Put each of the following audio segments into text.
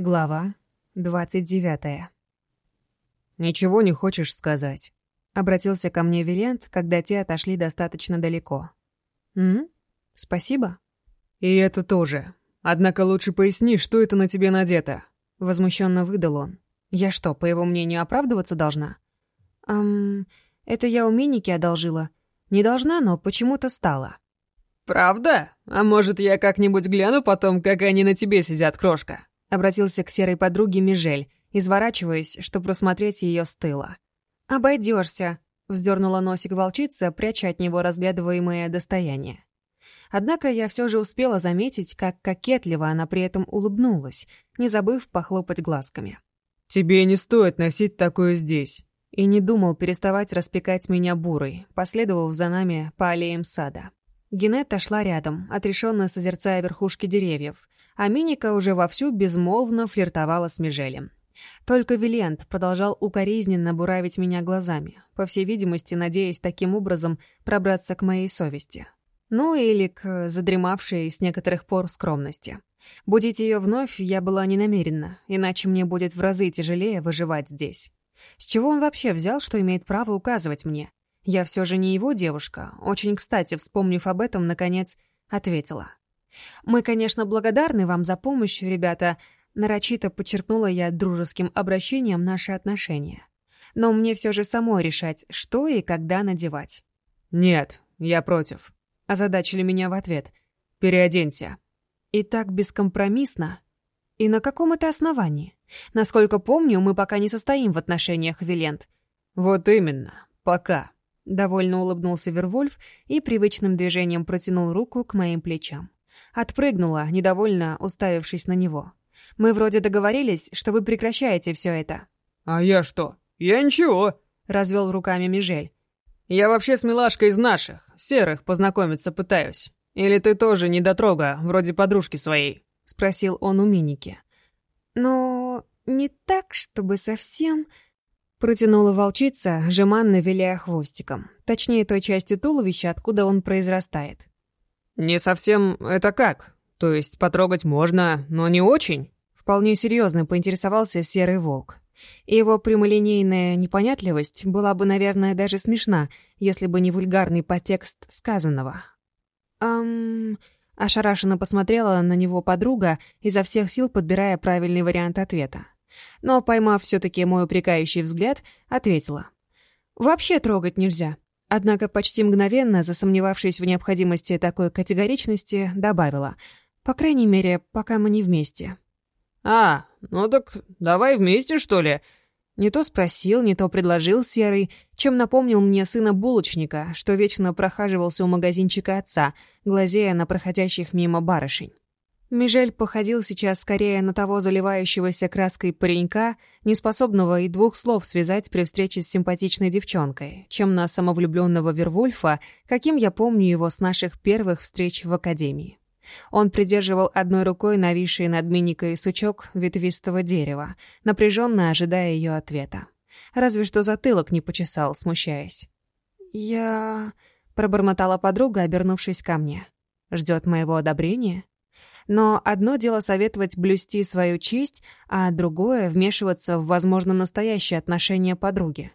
Глава 29. «Ничего не хочешь сказать?» — обратился ко мне Вилент, когда те отошли достаточно далеко. «М? Спасибо?» «И это тоже. Однако лучше поясни, что это на тебе надето?» — возмущенно выдал он. «Я что, по его мнению, оправдываться должна?» «Эм, это я у Миники одолжила. Не должна, но почему-то стала». «Правда? А может, я как-нибудь гляну потом, как они на тебе сидят, крошка?» обратился к серой подруге Мижель, изворачиваясь, чтобы просмотреть ее с тыла. «Обойдешься», — вздернула носик волчица, пряча от него разглядываемое достояние. Однако я все же успела заметить, как кокетливо она при этом улыбнулась, не забыв похлопать глазками. «Тебе не стоит носить такое здесь». И не думал переставать распекать меня бурой, последовав за нами по аллеям сада. Генетта шла рядом, отрешенно созерцая верхушки деревьев, а Миника уже вовсю безмолвно флиртовала с Межелем. Только Вилент продолжал укоризненно буравить меня глазами, по всей видимости, надеясь таким образом пробраться к моей совести. Ну или к задремавшей с некоторых пор скромности. Будить ее вновь я была не намерена, иначе мне будет в разы тяжелее выживать здесь. С чего он вообще взял, что имеет право указывать мне? Я все же не его девушка, очень кстати, вспомнив об этом, наконец, ответила. Мы, конечно, благодарны вам за помощь, ребята. Нарочито подчеркнула я дружеским обращением наши отношения. Но мне все же самой решать, что и когда надевать. «Нет, я против», — озадачили меня в ответ. «Переоденься». И так бескомпромиссно. И на каком это основании? Насколько помню, мы пока не состоим в отношениях, Вилент. «Вот именно, пока», — довольно улыбнулся Вервольф и привычным движением протянул руку к моим плечам. Отпрыгнула, недовольно уставившись на него. «Мы вроде договорились, что вы прекращаете все это». «А я что? Я ничего!» — развел руками Межель. «Я вообще с милашкой из наших, серых, познакомиться пытаюсь. Или ты тоже недотрога, вроде подружки своей?» — спросил он у Миники. Но не так, чтобы совсем...» Протянула волчица, жеманно виляя хвостиком, точнее той частью туловища, откуда он произрастает. «Не совсем это как? То есть потрогать можно, но не очень?» Вполне серьезно поинтересовался Серый Волк. его прямолинейная непонятливость была бы, наверное, даже смешна, если бы не вульгарный подтекст сказанного. «Эм...» Ошарашенно посмотрела на него подруга, изо всех сил подбирая правильный вариант ответа. Но, поймав все таки мой упрекающий взгляд, ответила. «Вообще трогать нельзя. Однако почти мгновенно, засомневавшись в необходимости такой категоричности, добавила. «По крайней мере, пока мы не вместе». «А, ну так давай вместе, что ли?» Не то спросил, не то предложил Серый, чем напомнил мне сына булочника, что вечно прохаживался у магазинчика отца, глазея на проходящих мимо барышень. Межель походил сейчас скорее на того заливающегося краской паренька, неспособного и двух слов связать при встрече с симпатичной девчонкой, чем на самовлюбленного Вервульфа, каким я помню его с наших первых встреч в Академии. Он придерживал одной рукой нависший над миникой сучок ветвистого дерева, напряженно ожидая ее ответа. Разве что затылок не почесал, смущаясь. «Я...» — пробормотала подруга, обернувшись ко мне. «Ждет моего одобрения?» Но одно дело советовать блюсти свою честь, а другое — вмешиваться в, возможно, настоящие отношения подруги,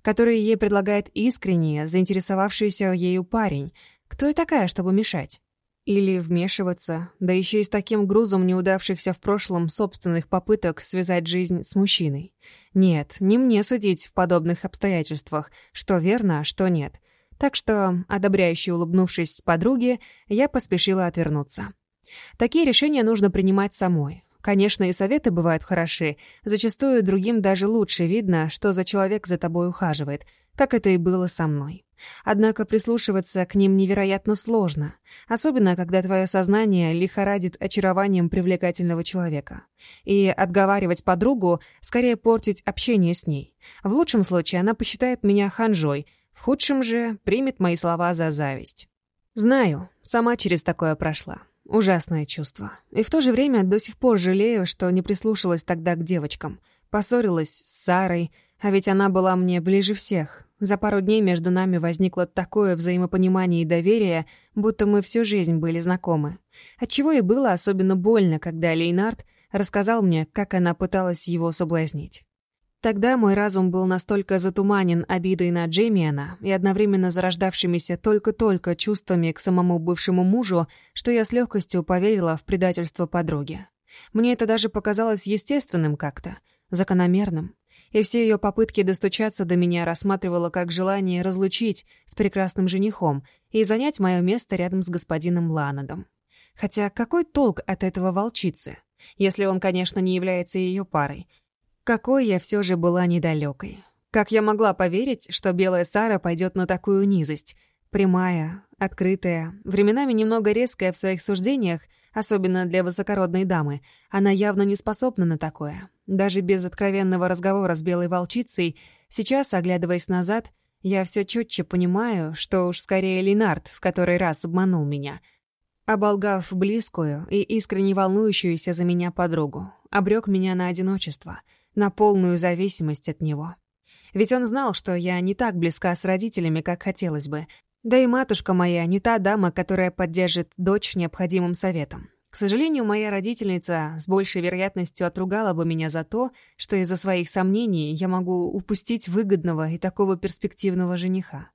которые ей предлагает искренне заинтересовавшийся ею парень. Кто и такая, чтобы мешать? Или вмешиваться, да еще и с таким грузом неудавшихся в прошлом собственных попыток связать жизнь с мужчиной. Нет, не мне судить в подобных обстоятельствах, что верно, а что нет. Так что, одобряюще улыбнувшись подруге, я поспешила отвернуться. Такие решения нужно принимать самой. Конечно, и советы бывают хороши. Зачастую другим даже лучше видно, что за человек за тобой ухаживает, как это и было со мной. Однако прислушиваться к ним невероятно сложно, особенно когда твое сознание лихорадит очарованием привлекательного человека. И отговаривать подругу скорее портить общение с ней. В лучшем случае она посчитает меня ханжой, в худшем же примет мои слова за зависть. Знаю, сама через такое прошла. Ужасное чувство. И в то же время до сих пор жалею, что не прислушалась тогда к девочкам. Поссорилась с Сарой, а ведь она была мне ближе всех. За пару дней между нами возникло такое взаимопонимание и доверие, будто мы всю жизнь были знакомы. Отчего и было особенно больно, когда Лейнард рассказал мне, как она пыталась его соблазнить. Тогда мой разум был настолько затуманен обидой на Джеймиана и одновременно зарождавшимися только-только чувствами к самому бывшему мужу, что я с легкостью поверила в предательство подруги. Мне это даже показалось естественным как-то, закономерным. И все ее попытки достучаться до меня рассматривала как желание разлучить с прекрасным женихом и занять мое место рядом с господином Ланадом. Хотя какой толк от этого волчицы? если он, конечно, не является ее парой, какой я все же была недалекой. Как я могла поверить, что белая Сара пойдет на такую низость? Прямая, открытая, временами немного резкая в своих суждениях, особенно для высокородной дамы. Она явно не способна на такое. Даже без откровенного разговора с белой волчицей, сейчас, оглядываясь назад, я все четче понимаю, что уж скорее Ленард в который раз обманул меня. Оболгав близкую и искренне волнующуюся за меня подругу, обрек меня на одиночество — на полную зависимость от него. Ведь он знал, что я не так близка с родителями, как хотелось бы. Да и матушка моя не та дама, которая поддержит дочь необходимым советом. К сожалению, моя родительница с большей вероятностью отругала бы меня за то, что из-за своих сомнений я могу упустить выгодного и такого перспективного жениха.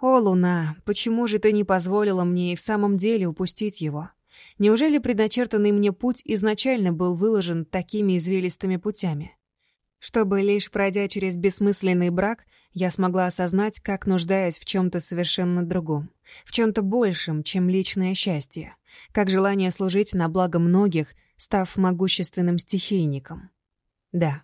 «О, Луна, почему же ты не позволила мне и в самом деле упустить его?» Неужели предначертанный мне путь изначально был выложен такими извилистыми путями? Чтобы, лишь пройдя через бессмысленный брак, я смогла осознать, как нуждаюсь в чем-то совершенно другом, в чем-то большем, чем личное счастье, как желание служить на благо многих, став могущественным стихийником. Да,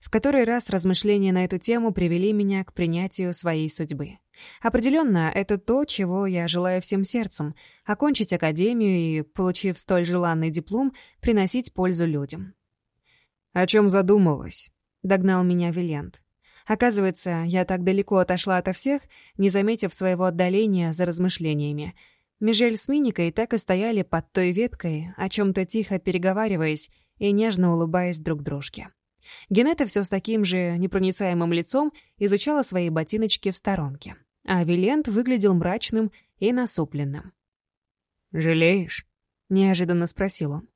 в который раз размышления на эту тему привели меня к принятию своей судьбы. Определенно, это то, чего я желаю всем сердцем — окончить академию и, получив столь желанный диплом, приносить пользу людям. «О чем задумалась?» — догнал меня Вильянт. Оказывается, я так далеко отошла ото всех, не заметив своего отдаления за размышлениями. Мижель с Миникой так и стояли под той веткой, о чем то тихо переговариваясь и нежно улыбаясь друг дружке. Генета все с таким же непроницаемым лицом изучала свои ботиночки в сторонке а Вилент выглядел мрачным и насупленным. «Жалеешь?» — неожиданно спросил он.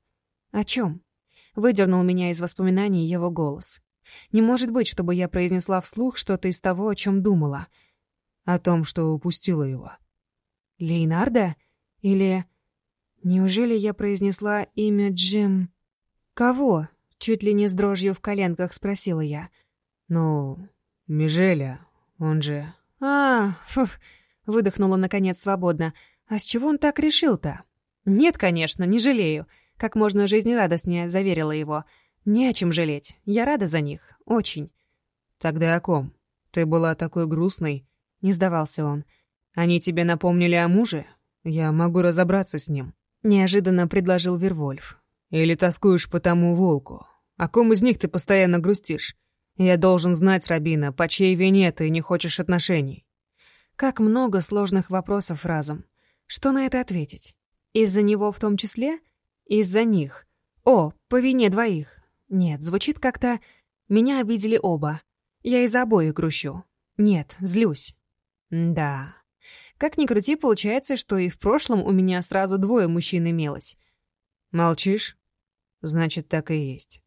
«О чем?» — выдернул меня из воспоминаний его голос. «Не может быть, чтобы я произнесла вслух что-то из того, о чем думала. О том, что упустила его». «Лейнарда? Или...» «Неужели я произнесла имя Джим...» «Кого?» — чуть ли не с дрожью в коленках спросила я. «Ну, Межеля, он же «А, фух», — выдохнула наконец свободно. «А с чего он так решил-то?» «Нет, конечно, не жалею», — как можно жизнерадостнее заверила его. «Не о чем жалеть. Я рада за них. Очень». «Тогда о ком? Ты была такой грустной?» — не сдавался он. «Они тебе напомнили о муже? Я могу разобраться с ним». Неожиданно предложил Вервольф. «Или тоскуешь по тому волку? О ком из них ты постоянно грустишь? Я должен знать Рабина, по чьей вине ты не хочешь отношений. Как много сложных вопросов разом. Что на это ответить? Из-за него в том числе? Из-за них. О, по вине двоих. Нет, звучит как-то... Меня обидели оба. Я из-за обоих грущу. Нет, злюсь. Да. Как ни крути, получается, что и в прошлом у меня сразу двое мужчин имелось. Молчишь? Значит, так и есть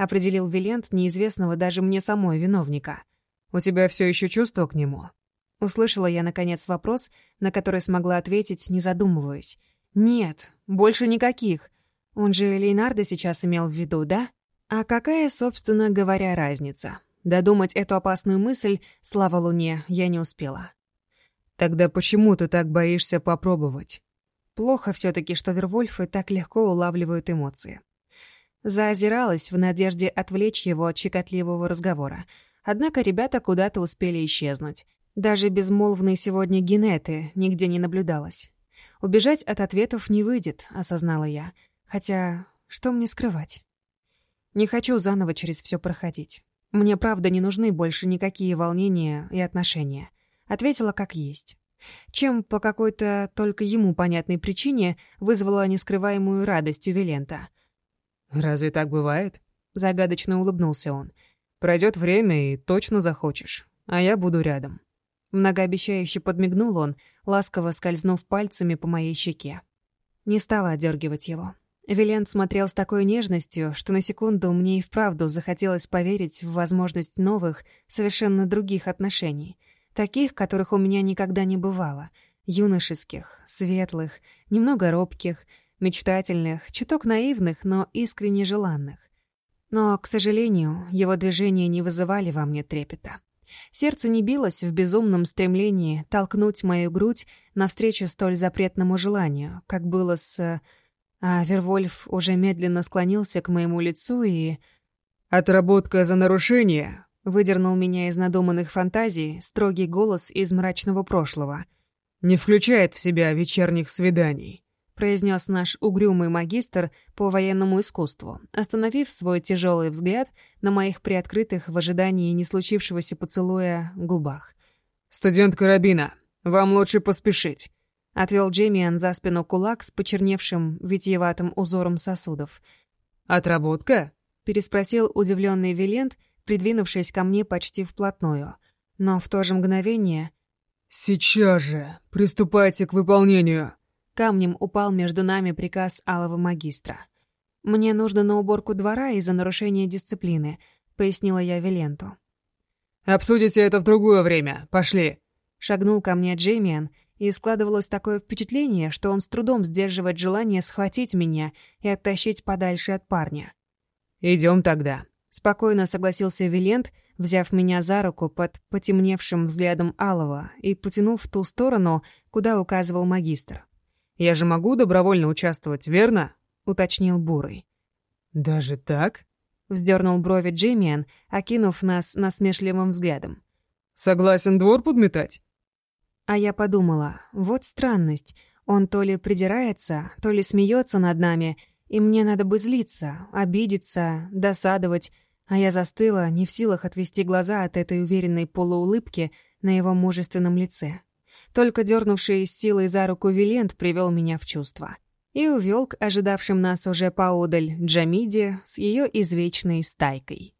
определил Вилент неизвестного даже мне самой виновника. «У тебя все еще чувство к нему?» Услышала я, наконец, вопрос, на который смогла ответить, не задумываясь. «Нет, больше никаких. Он же Лейнарда сейчас имел в виду, да? А какая, собственно говоря, разница? Додумать эту опасную мысль, слава луне, я не успела». «Тогда почему ты так боишься попробовать?» Плохо все таки что Вервольфы так легко улавливают эмоции. Заозиралась в надежде отвлечь его от щекотливого разговора. Однако ребята куда-то успели исчезнуть. Даже безмолвной сегодня Генеты нигде не наблюдалось. «Убежать от ответов не выйдет», — осознала я. «Хотя, что мне скрывать?» «Не хочу заново через все проходить. Мне, правда, не нужны больше никакие волнения и отношения». Ответила как есть. Чем по какой-то только ему понятной причине вызвала нескрываемую радость у Вилента — «Разве так бывает?» — загадочно улыбнулся он. Пройдет время, и точно захочешь. А я буду рядом». Многообещающе подмигнул он, ласково скользнув пальцами по моей щеке. Не стала отдёргивать его. Вилент смотрел с такой нежностью, что на секунду мне и вправду захотелось поверить в возможность новых, совершенно других отношений. Таких, которых у меня никогда не бывало. Юношеских, светлых, немного робких — мечтательных, чуток наивных, но искренне желанных. Но, к сожалению, его движения не вызывали во мне трепета. Сердце не билось в безумном стремлении толкнуть мою грудь навстречу столь запретному желанию, как было с... Э, а Вервольф уже медленно склонился к моему лицу и... «Отработка за нарушение!» — выдернул меня из надуманных фантазий строгий голос из мрачного прошлого. «Не включает в себя вечерних свиданий» произнес наш угрюмый магистр по военному искусству, остановив свой тяжелый взгляд на моих приоткрытых в ожидании не случившегося поцелуя губах. «Студент Карабина, вам лучше поспешить», — отвел Джемиан за спину кулак с почерневшим витиеватым узором сосудов. «Отработка?» — переспросил удивленный Вилент, придвинувшись ко мне почти вплотную. Но в то же мгновение... «Сейчас же! Приступайте к выполнению!» камнем упал между нами приказ алого магистра. «Мне нужно на уборку двора из-за нарушения дисциплины», — пояснила я Виленту. «Обсудите это в другое время. Пошли!» Шагнул ко мне Джеймиан, и складывалось такое впечатление, что он с трудом сдерживает желание схватить меня и оттащить подальше от парня. «Идем тогда», — спокойно согласился Вилент, взяв меня за руку под потемневшим взглядом Алова и потянув в ту сторону, куда указывал магистр. Я же могу добровольно участвовать, верно?» — уточнил Бурый. «Даже так?» — вздернул брови Джиммиан, окинув нас насмешливым взглядом. «Согласен двор подметать?» А я подумала, вот странность. Он то ли придирается, то ли смеется над нами, и мне надо бы злиться, обидеться, досадовать, а я застыла, не в силах отвести глаза от этой уверенной полуулыбки на его мужественном лице. Только дернувший силой за руку Вилент привел меня в чувство. И увел к ожидавшим нас уже поодаль Джамиде с ее извечной стайкой.